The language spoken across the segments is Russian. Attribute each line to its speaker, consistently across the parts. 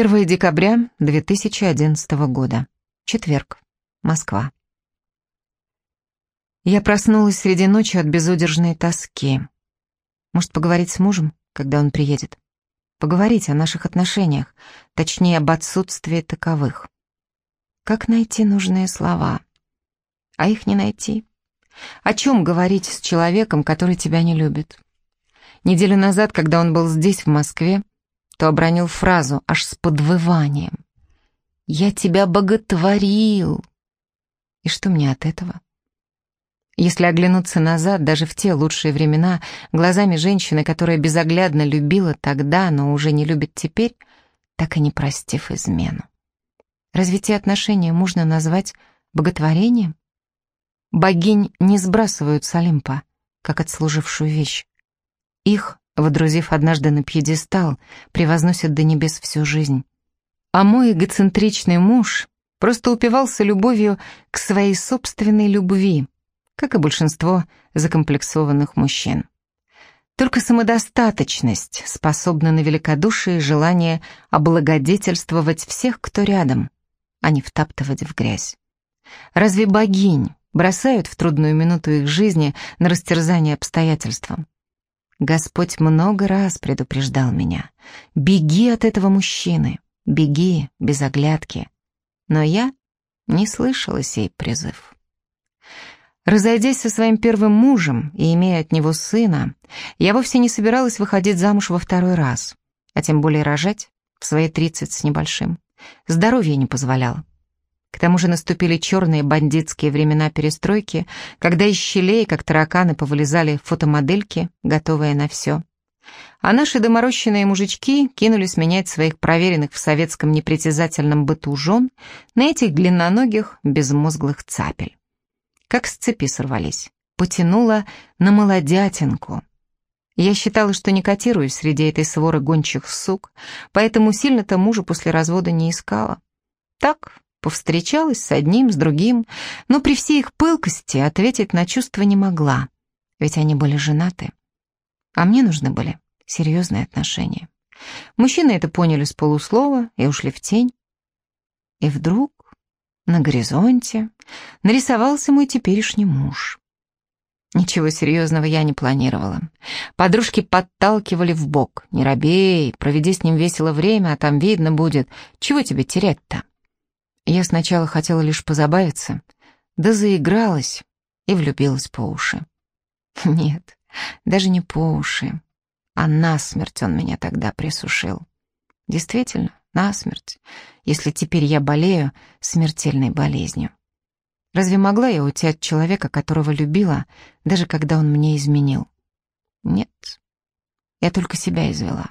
Speaker 1: 1 декабря 2011 года. Четверг. Москва. Я проснулась среди ночи от безудержной тоски. Может, поговорить с мужем, когда он приедет? Поговорить о наших отношениях, точнее, об отсутствии таковых. Как найти нужные слова? А их не найти. О чем говорить с человеком, который тебя не любит? Неделю назад, когда он был здесь, в Москве, то обронил фразу аж с подвыванием. «Я тебя боготворил!» И что мне от этого? Если оглянуться назад, даже в те лучшие времена, глазами женщины, которая безоглядно любила тогда, но уже не любит теперь, так и не простив измену. Разве те отношения можно назвать боготворением? Богинь не сбрасывают с Олимпа, как отслужившую вещь. Их, водрузив однажды на пьедестал, превозносят до небес всю жизнь. А мой эгоцентричный муж просто упивался любовью к своей собственной любви, как и большинство закомплексованных мужчин. Только самодостаточность способна на великодушие и желание облагодетельствовать всех, кто рядом, а не втаптывать в грязь. Разве богинь бросают в трудную минуту их жизни на растерзание обстоятельствам? Господь много раз предупреждал меня. «Беги от этого мужчины, беги без оглядки». Но я не слышала сей призыв. Разойдясь со своим первым мужем и имея от него сына, я вовсе не собиралась выходить замуж во второй раз, а тем более рожать в свои тридцать с небольшим. Здоровье не позволяло. К тому же наступили черные бандитские времена перестройки, когда из щелей, как тараканы, повылезали фотомодельки, готовые на все. А наши доморощенные мужички кинулись менять своих проверенных в советском непритязательном быту жен на этих длинноногих, безмозглых цапель как с цепи сорвались. Потянула на молодятинку. Я считала, что не котируюсь среди этой своры гончих сук, поэтому сильно-то мужа после развода не искала. Так, повстречалась с одним, с другим, но при всей их пылкости ответить на чувства не могла, ведь они были женаты. А мне нужны были серьезные отношения. Мужчины это поняли с полуслова и ушли в тень. И вдруг на горизонте нарисовался мой теперешний муж. Ничего серьезного я не планировала. Подружки подталкивали в бок. «Не робей, проведи с ним весело время, а там видно будет. Чего тебе терять-то?» Я сначала хотела лишь позабавиться, да заигралась и влюбилась по уши. Нет, даже не по уши, а насмерть он меня тогда присушил. Действительно, насмерть, если теперь я болею смертельной болезнью. Разве могла я уйти от человека, которого любила, даже когда он мне изменил? Нет, я только себя извела.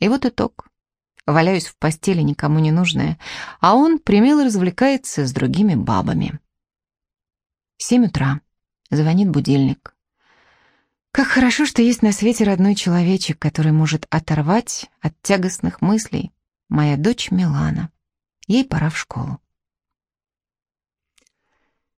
Speaker 1: И вот итог. Валяюсь в постели, никому не нужная, а он примело развлекается с другими бабами. Семь утра. Звонит будильник. Как хорошо, что есть на свете родной человечек, который может оторвать от тягостных мыслей, Моя дочь Милана. Ей пора в школу.